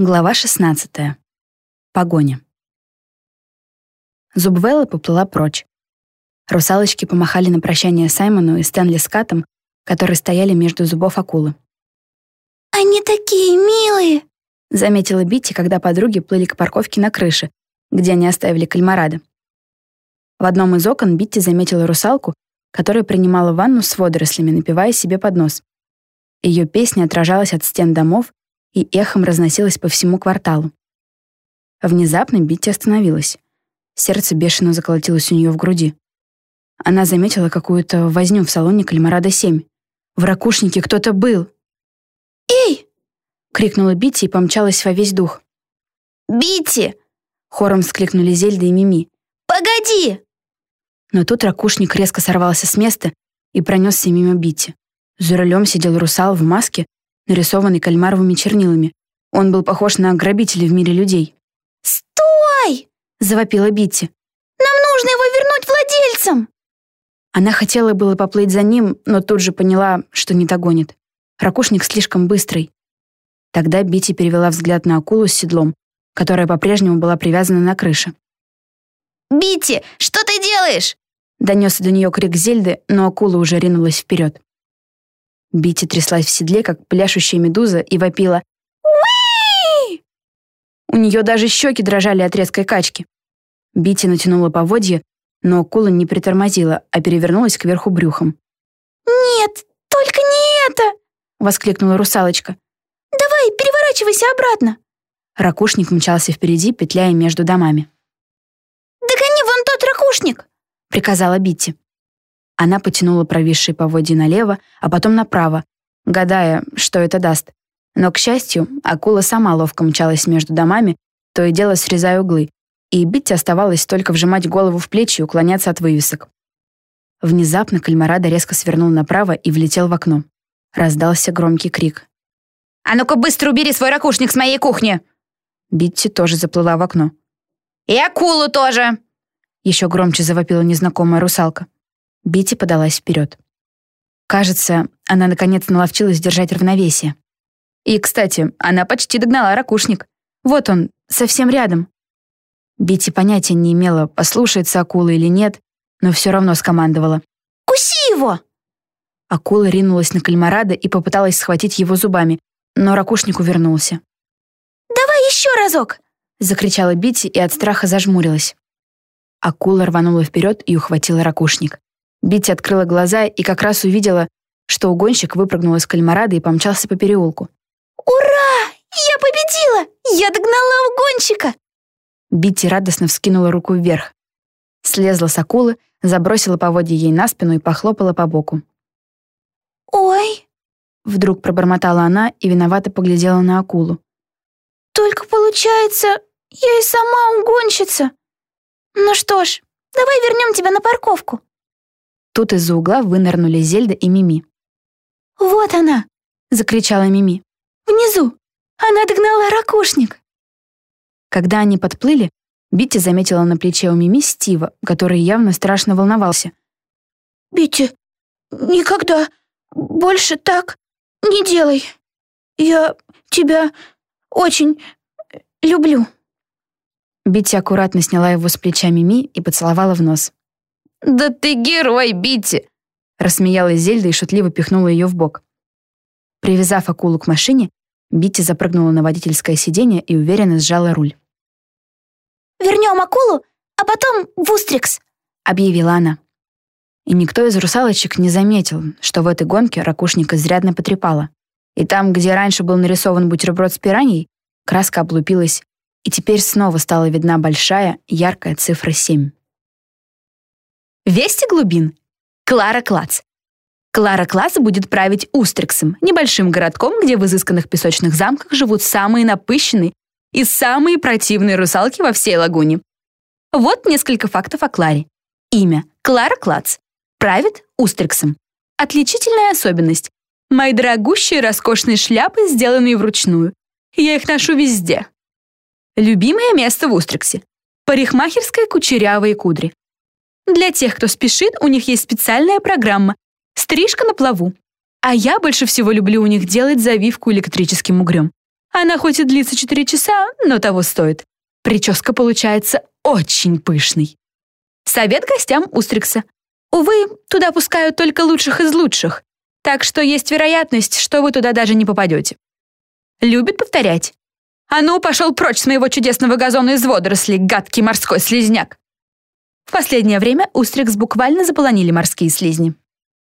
Глава 16. Погоня. Зубвелла поплыла прочь. Русалочки помахали на прощание Саймону и Стэнли с Катом, которые стояли между зубов акулы. «Они такие милые!» — заметила Битти, когда подруги плыли к парковке на крыше, где они оставили кальмарада. В одном из окон Битти заметила русалку, которая принимала ванну с водорослями, напивая себе под нос. Ее песня отражалась от стен домов, и эхом разносилось по всему кварталу. Внезапно Битти остановилась. Сердце бешено заколотилось у нее в груди. Она заметила какую-то возню в салоне Кальмарада-7. В ракушнике кто-то был. «Эй!» — крикнула Битти и помчалась во весь дух. «Битти!» — хором вскликнули Зельда и Мими. «Погоди!» Но тут ракушник резко сорвался с места и пронесся мимо Битти. За рулем сидел русал в маске нарисованный кальмаровыми чернилами. Он был похож на грабителя в мире людей. «Стой!» — завопила Битти. «Нам нужно его вернуть владельцам!» Она хотела было поплыть за ним, но тут же поняла, что не догонит. Ракушник слишком быстрый. Тогда Битти перевела взгляд на акулу с седлом, которая по-прежнему была привязана на крыше. «Битти, что ты делаешь?» Донесся до нее крик Зельды, но акула уже ринулась вперед. Битти тряслась в седле, как пляшущая медуза, и вопила «Уи!». У нее даже щеки дрожали от резкой качки. Битти натянула поводья, но акула не притормозила, а перевернулась кверху брюхом. «Нет, только не это!» — воскликнула русалочка. «Давай, переворачивайся обратно!» Ракушник мчался впереди, петляя между домами. «Догони вон тот ракушник!» — приказала Битти. Она потянула провисшие поводья налево, а потом направо, гадая, что это даст. Но, к счастью, акула сама ловко мчалась между домами, то и дело срезая углы, и Битти оставалось только вжимать голову в плечи и уклоняться от вывесок. Внезапно Кальмарада резко свернул направо и влетел в окно. Раздался громкий крик. «А ну-ка быстро убери свой ракушник с моей кухни!» Битти тоже заплыла в окно. «И акулу тоже!» Еще громче завопила незнакомая русалка. Битти подалась вперед. Кажется, она наконец наловчилась держать равновесие. И, кстати, она почти догнала ракушник. Вот он, совсем рядом. Битти понятия не имела, послушается акула или нет, но все равно скомандовала. «Куси его!» Акула ринулась на кальмарада и попыталась схватить его зубами, но ракушник увернулся. «Давай еще разок!» — закричала Бити и от страха зажмурилась. Акула рванула вперед и ухватила ракушник. Битти открыла глаза и как раз увидела, что угонщик выпрыгнул из кальмарада и помчался по переулку. «Ура! Я победила! Я догнала угонщика!» Битти радостно вскинула руку вверх. Слезла с акулы, забросила поводья ей на спину и похлопала по боку. «Ой!» Вдруг пробормотала она и виновато поглядела на акулу. «Только получается, я и сама угонщица. Ну что ж, давай вернем тебя на парковку». Тут из-за угла вынырнули Зельда и Мими. «Вот она!» — закричала Мими. «Внизу! Она догнала ракушник!» Когда они подплыли, Битти заметила на плече у Мими Стива, который явно страшно волновался. «Битти, никогда больше так не делай. Я тебя очень люблю». Битти аккуратно сняла его с плеча Мими и поцеловала в нос. «Да ты герой, Битти!» Рассмеялась Зельда и шутливо пихнула ее в бок. Привязав акулу к машине, Битти запрыгнула на водительское сиденье и уверенно сжала руль. «Вернем акулу, а потом в Устрикс», — объявила она. И никто из русалочек не заметил, что в этой гонке ракушник изрядно потрепала. И там, где раньше был нарисован бутерброд с пираньей, краска облупилась, и теперь снова стала видна большая, яркая цифра 7. Вести глубин. Клара Клац. Клара Клац будет править Устриксом, небольшим городком, где в изысканных песочных замках живут самые напыщенные и самые противные русалки во всей лагуне. Вот несколько фактов о Кларе. Имя — Клара Клац. Правит Устриксом. Отличительная особенность. Мои дорогущие роскошные шляпы, сделанные вручную. Я их ношу везде. Любимое место в Устриксе. Парикмахерская кучерявые кудри. Для тех, кто спешит, у них есть специальная программа «Стрижка на плаву». А я больше всего люблю у них делать завивку электрическим угрем. Она хоть и длится 4 часа, но того стоит. Прическа получается очень пышной. Совет гостям Устрикса. Увы, туда пускают только лучших из лучших, так что есть вероятность, что вы туда даже не попадете. Любит повторять. «А ну, пошел прочь с моего чудесного газона из водорослей, гадкий морской слизняк!» В последнее время Устрикс буквально заполонили морские слизни.